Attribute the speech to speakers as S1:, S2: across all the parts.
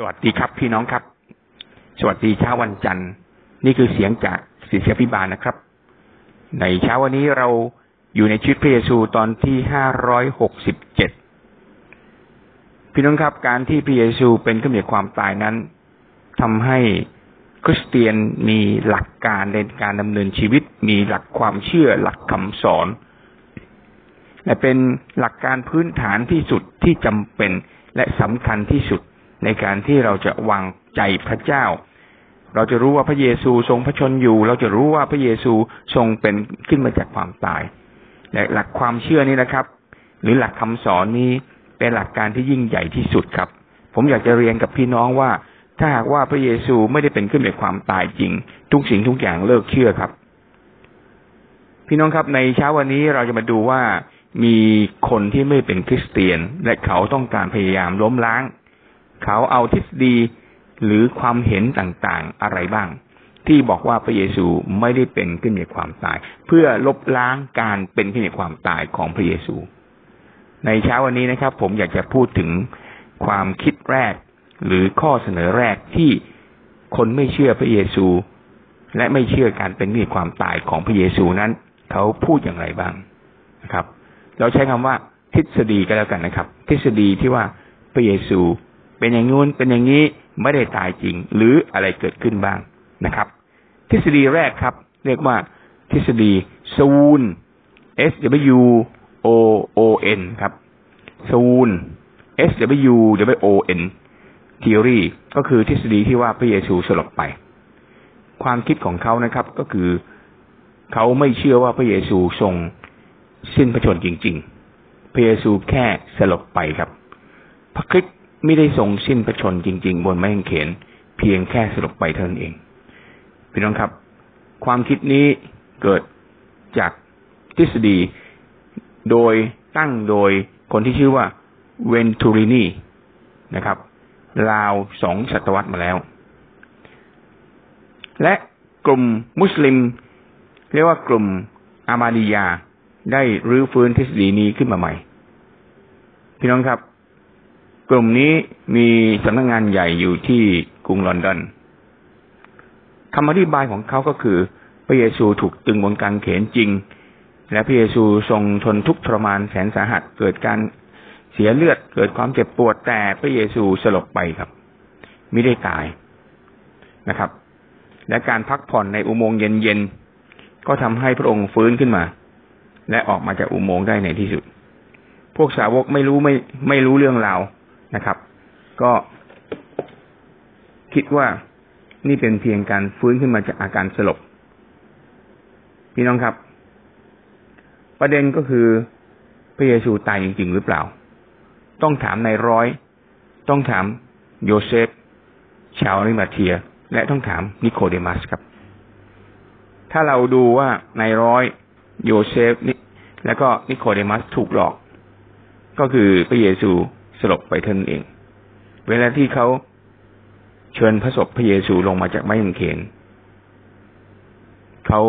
S1: สวัสดีครับพี่น้องครับ สวัสดีเช้าวันจันทร์ นี่คือเสียงจากศิษยพิบาลนะครับ ในเช้าวันนี้เราอยู่ในชีวิตพระเยซูตอนที่ห้าร้อยหกสิบเจ็ดพี่น้องครับ การที่พระเยซูเป็นขึ้นจากความตายนั้นทำให้คริสเตียนมีหลักการในการดำเนินชีวิต มีหลักความเชื่อหลักคำสอนและเป็นหลักการพื้นฐานที่สุดที่จำเป็นและสำคัญที่สุด ในการที่เราจะวางใจพระเจ้า เราจะรู้ว่าพระเยซูทรงพระชนอยู่ เราจะรู้ว่าพระเยซูทรงเป็นขึ้นมาจากความตายและหลักความเชื่อนี้นะครับ หรือหลักคำสอนนี้เป็นหลักการที่ยิ่งใหญ่ที่สุดครับ ผมอยากจะเรียนกับพี่น้องว่า ถ้าหากว่าพระเยซูไม่ได้เป็นขึ้นจากความตายจริง ทุกสิ่งทุกอย่างเลิกเชื่อครับ พี่น้องครับในเช้าวันนี้เราจะมาดูว่ามีคนที่ไม่เป็นคริสเตียน และเขาต้องการพยายามล้มล้าง เขาเอาทฤษฎีหรือความเห็นต่างๆอะไรบ้าง ที่บอกว่าพระเยซูไม่ได้เป็นขึ้นในความตาย เพื่อลบล้างการเป็นขึ้นในความตายของพระเยซู ในเช้าวันนี้นะครับ ผมอยากจะพูดถึงความคิดแรก หรือข้อเสนอแรกที่คนไม่เชื่อพระเยซู และไม่เชื่อการเป็นมีความตายของพระเยซูนั้น เขาพูดอย่างไรบ้างนะครับ เราใช้คำว่าทฤษฎีก็แล้วกันนะครับ ทฤษฎีที่ว่าพระเยซู เป็นอย่างงู้นเป็นอย่างนี้ไม่ได้ตายจริง หรืออะไรเกิดขึ้นบ้างนะครับ ทฤษฎีแรกครับ เรียกว่า ทฤษฎีซูน S W O O N ครับซูน S W W O N theory ก็คือทฤษฎีที่ว่าพระเยซูสลบไป ความคิดของเขานะครับ ก็คือเขาไม่เชื่อว่าพระเยซูทรงสิ้นพระชนจริง ๆ พระเยซูแค่สลบไปครับ พระคริสต์ ไม่ได้ทรงสิ้นพระชนจริง ๆ บนไม้กางเขน เพียงแค่สลบไปเท่านั้นเอง พี่น้องครับ ความคิดนี้เกิดจากทฤษฎีโดยตั้งโดยคนที่ชื่อว่าเวนทูรินีนะครับราวสองศตวรรษมาแล้ว และกลุ่มมุสลิม เรียกว่ากลุ่มอามาดียาได้รื้อฟื้นทฤษฎีนี้ขึ้นมาใหม่ พี่น้องครับ กลุ่มนี้มีสำนักงงานใหญ่อยู่ที่กรุงลอนดอนคำอธิบายของเขาก็คือ พระเยซูถูกตึงบนกางเขนจริง และพระเยซูทรงทนทุกข์ทรมานแสนสาหัสเกิดการเสียเลือดเกิดความเจ็บปวดแต่พระเยซูสลบไปครับไม่ได้ตายนะครับ และการพักผ่อนในอุโมงค์เย็นๆก็ทำให้พระองค์ฟื้นขึ้นมา และออกมาจากอุโมงค์ได้ในที่สุด พวกสาวกไม่รู้ไม่ไม่รู้เรื่องราว นะครับ ก็คิดว่านี่เป็นเพียงการฟื้นขึ้นมาจากอาการสลบ พี่น้องครับ ประเด็นก็คือพระเยซูตายจริงหรือเปล่า ต้องถามนายร้อย ต้องถามโยเซฟ ชาวริมาเทีย และต้องถามนิโคเดมัสครับ ถ้าเราดูว่านายร้อยโยเซฟแล้วก็นิโคเดมัสถูกหลอก ก็คือพระเยซู สลบไปท่านเอง เวลาที่เขาเชิญพระศพพระเยซูลงมาจากไม้กางเขนเขา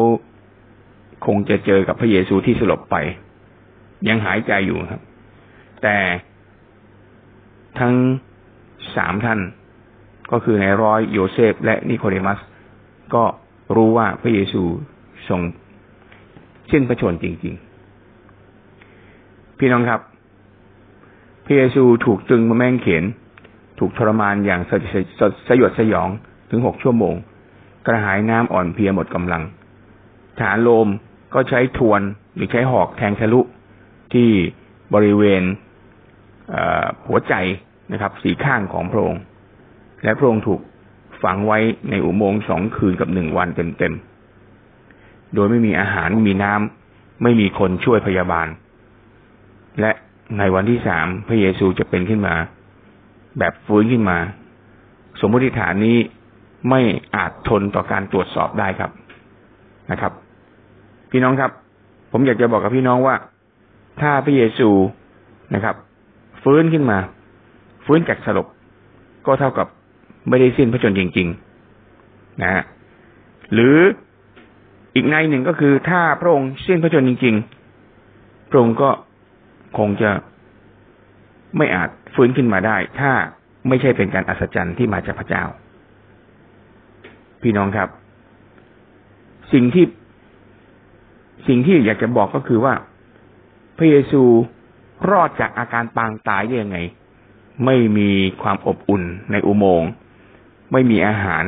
S1: คงจะเจอกับพระเยซูที่สลบไป ยังหายใจอยู่ครับ แต่ทั้งสามท่านก็คือในร้อยโยเซฟ และนิโคเดมัส ก็รู้ว่าพระเยซูทรงสิ้นพระชนจริง ๆ พี่น้องครับ ระเยซูถูกตึงมาแม่งเขนถูกทรมานอย่างสสยดสยองถึงหกชั่วโมง กระหายน้ำอ่อนเพียหมดกำลังฐานโลมก็ใช้ทวนหรือใช้หอกแทงทะลุที่บริเวณหัวใจนะครับ สีข้างของพระองค์และพระองค์ถูกฝังไว้ในอุโมงค์สองคืนกับหนึ่งวันเต็มๆ โดยไม่มีอาหารไม่มีน้ำไม่มีคนช่วยพยาบาล และ ในวันที่สามพระเยซูจะเป็นขึ้นมา แบบฟื้นขึ้นมา สมมติฐานนี้ไม่อาจทนต่อการตรวจสอบได้ครับนะครับ พี่น้องครับ ผมอยากจะบอกกับพี่น้องว่า ถ้าพระเยซูนะครับ ฟื้นขึ้นมา ฟื้นจากสลบก็เท่ากับไม่ได้สิ้นพระชนจริง ๆ นะฮะหรืออีกในหนึ่งก็คือถ้าพระองค์สิ้นพระชนจริง ๆ พระองค์ก็ คงจะไม่อาจฟื้นขึ้นมาได้ ถ้าไม่ใช่เป็นการอัศจรรย์ที่มาจากพระเจ้า พี่น้องครับ สิ่งที่สิ่งที่อยากจะบอกก็คือว่า พระเยซูรอดจากอาการปางตายได้ยังไง ไม่มีความอบอุ่นในอุโมงค์ไม่มีอาหาร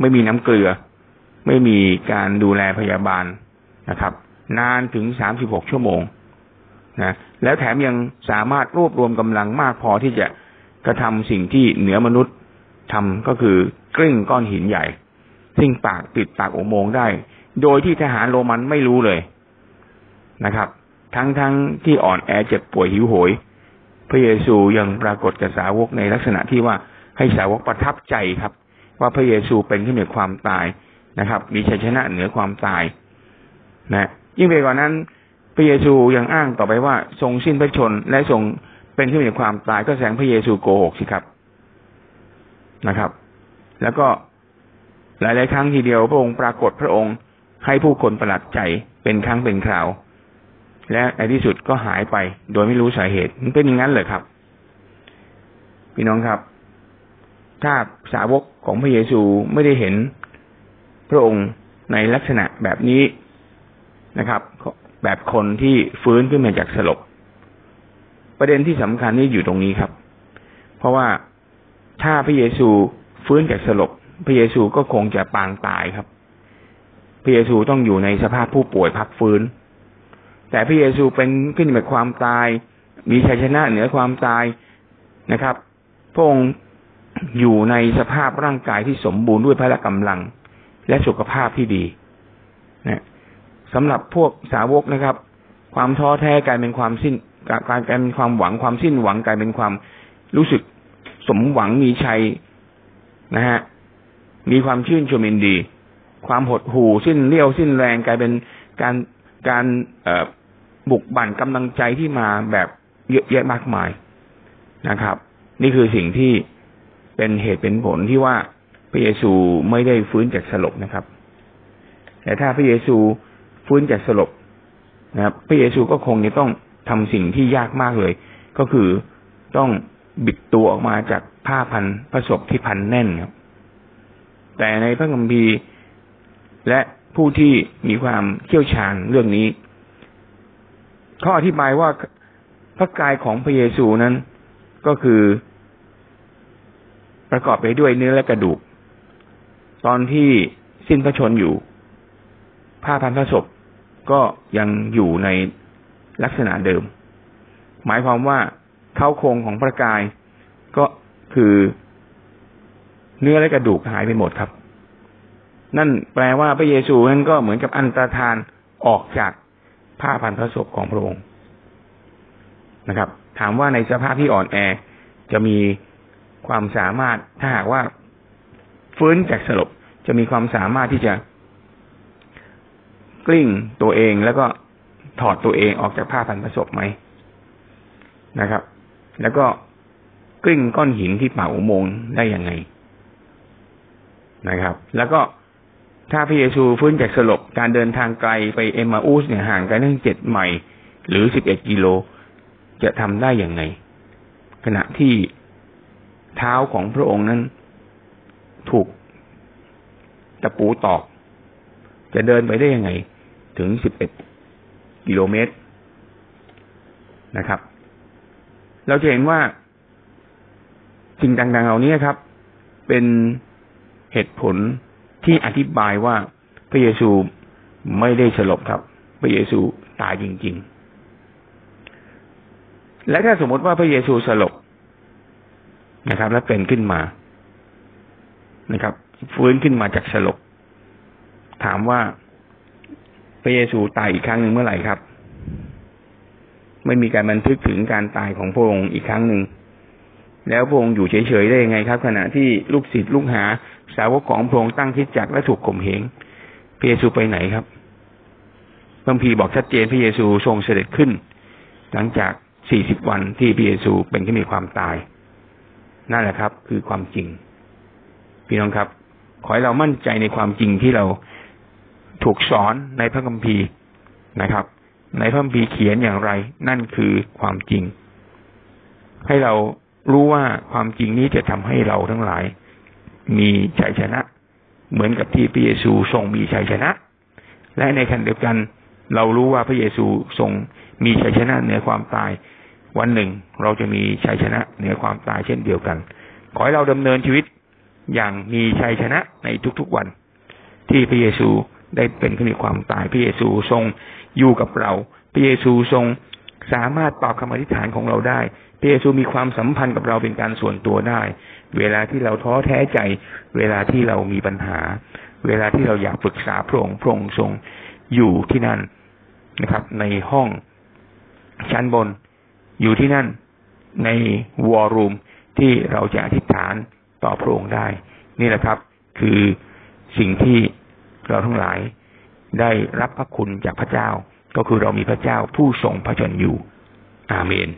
S1: ไม่มีน้ำเกลือ ไม่มีการดูแลพยาบาลนะครับ นานถึงสามสิบหกชั่วโมง นะแล้วแถมยังสามารถรวบรวมกำลังมากพอที่จะกระทำสิ่งที่เหนือมนุษย์ทำก็คือกลิ้งก้อนหินใหญ่ ซึ่งปากติดปากอุโมงค์ได้ โดยที่ทหารโรมันไม่รู้เลยนะครับ ทั้งทั้งที่อ่อนแอเจ็บป่วยหิวโหย พระเยซูยังปรากฏกับสาวกในลักษณะที่ว่าให้สาวกประทับใจครับ ว่าพระเยซูเป็นขึ้นเหนือความตายนะครับ มีชัยชนะเหนือความตายนะยิ่งไปกว่านั้น ระเยซูยังอ้างต่อไปว่า ทรงสิ้นพระชน และทรงเป็นขึ้นจากความตายก็แสดงพระเยซูโกหกสิครับนะครับ แล้วก็หลายๆครั้งทีเดียวพระองค์ปรากฏพระองค์ให้ผู้คนประหลาดใจเป็นครั้งเป็นคราว และในที่สุดก็หายไป โดยไม่รู้สาเหตุมันเป็นอย่างนั้นเลยครับ พี่น้องครับ ถ้าสาวกของพระเยซูไม่ได้เห็นพระองค์ในลักษณะแบบนี้นะครับ แบบคนที่ฟื้นขึ้นมาจากสลบ ประเด็นที่สำคัญนี่อยู่ตรงนี้ครับ เพราะว่าถ้าพระเยซูฟื้นจากสลบ พระเยซูก็คงจะปางตายครับ พระเยซูต้องอยู่ในสภาพผู้ป่วยพักฟื้น แต่พระเยซูเป็นขึ้นมาความตาย มีชัยชนะเหนือความตายนะครับ พระองค์อยู่ในสภาพร่างกายที่สมบูรณ์ด้วยพละกำลัง และสุขภาพที่ดีนะ สำหรับพวกสาวกนะครับ ความท้อแท้กลายเป็นความสิ้นการกลายเป็นความหวังความสิ้นหวังกลายเป็นความรู้สึกสมหวังมีชัยนะฮะมีความชื่นชมยินดี ความหดหู่สิ้นเลี้ยวสิ้นแรงกลายเป็นการการบุกบั่นกำลังใจที่มาแบบเยอะแยะมากมายนะครับ นี่คือสิ่งที่เป็นเหตุเป็นผลที่ว่าพระเยซูไม่ได้ฟื้นจากสลบนะครับ แต่ถ้าพระเยซู ฟื้นจากสลบนะครับ พระเยซูก็คงจะต้องทำสิ่งที่ยากมากเลย ก็คือต้องบิดตัวออกมาจากผ้าพันพระศพที่พันแน่นครับ แต่ในพระคัมภีร์และผู้ที่มีความเชี่ยวชาญเรื่องนี้เขาอธิบายว่าพระกายของพระเยซูนั้นก็คือ ประกอบไปด้วยเนื้อและกระดูก ตอนที่สิ้นพระชนอยู่ ผ้าพันพระศพ ก็ยังอยู่ในลักษณะเดิม หมายความว่าเข้าโครงของพระกายก็คือเนื้อและกระดูกหายไปหมดครับ นั่นแปลว่าพระเยซูนั้นก็เหมือนกับอันตรธานออกจากผ้าพันพระศพของพระองค์นะครับ ถามว่าในสภาพที่อ่อนแอจะมีความสามารถถ้าหากว่าฟื้นจากสลบจะมีความสามารถที่จะ กลิ้งตัวเองแล้วก็ถอดตัวเองออกจากผ้าพันประสบไหมนะครับ แล้วก็กลิ้งก้อนหินที่ป่าอุโมงค์ได้ยังไงนะครับ แล้วก็ถ้าพระเยซูฟื้นจากสลบการเดินทางไกลไปเอมาอุสเนี่ยห่างกันตั้งเจ็ดไมล์หรือสิบเอ็ดกิโลจะทำได้อย่างไง ขณะที่เท้าของพระองค์นั้น ถูกตะปูตอก จะเดินไปได้ยังไง ถึงสิบเอ็ดกิโลเมตรนะครับ เราจะเห็นว่าสิ่งต่างๆเหล่านี้ครับ เป็นเหตุผลที่อธิบายว่าพระเยซูไม่ได้สลบครับ พระเยซูตายจริง ๆ และถ้าสมมติว่าพระเยซูสลบนะครับ และเป็นขึ้นมานะครับ ฟื้นขึ้นมาจากสลบถามว่า พระเยซูตายอีกครั้งหนึ่งเมื่อไหร่ครับ ไม่มีการบันทึกถึงการตายของพระองค์อีกครั้งหนึ่ง แล้วพระองค์อยู่เฉยๆได้ยังไงครับ ขณะที่ลูกศิษย์ลูกหาสาวกของพระองค์ตั้งคิดจักและถูกข่มเหงพระเยซูไปไหนครับพระพีบอกชัดเจนพระเยซูทรงเสด็จขึ้น หลังจากสี่สิบวันที่พระเยซูเป็นที่มีความตาย นั่นแหละครับ คือความจริง พี่น้องครับ ขอให้เรามั่นใจในความจริงที่เรา ถูกสอนในพระคัมภีร์นะครับ ในพระคัมภีร์เขียนอย่างไร นั่นคือความจริง ให้เรารู้ว่าความจริงนี้จะทำให้เราทั้งหลาย มีชัยชนะ เหมือนกับที่พระเยซูทรงมีชัยชนะ และในขณะเดียวกัน เรารู้ว่าพระเยซูทรงมีชัยชนะเหนือความตาย วันหนึ่ง เราจะมีชัยชนะเหนือความตายเช่นเดียวกัน ขอให้เราดำเนินชีวิตอย่างมีชัยชนะในทุกๆวัน ที่พระเยซู ได้เป็นขึ้นในความตายพระเยซูทรงอยู่กับเราพระเยซูทรงสามารถตอบคำอธิษฐานของเราได้พระเยซูมีความสัมพันธ์กับเราเป็นการส่วนตัวได้ เวลาที่เราท้อแท้ใจ เวลาที่เรามีปัญหา เวลาที่เราอยากปรึกษาพระองค์พระองค์ทรงอยู่ที่นั่นนะครับ ในห้องชั้นบนอยู่ที่นั่นในวอร์รูมที่เราจะอธิษฐานต่อพระองค์ได้ นี่แหละครับ คือสิ่งที่ เราทั้งหลายได้รับพระคุณจากพระเจ้า ก็คือเรามีพระเจ้าผู้ทรงพระชนอยู่ อาเมน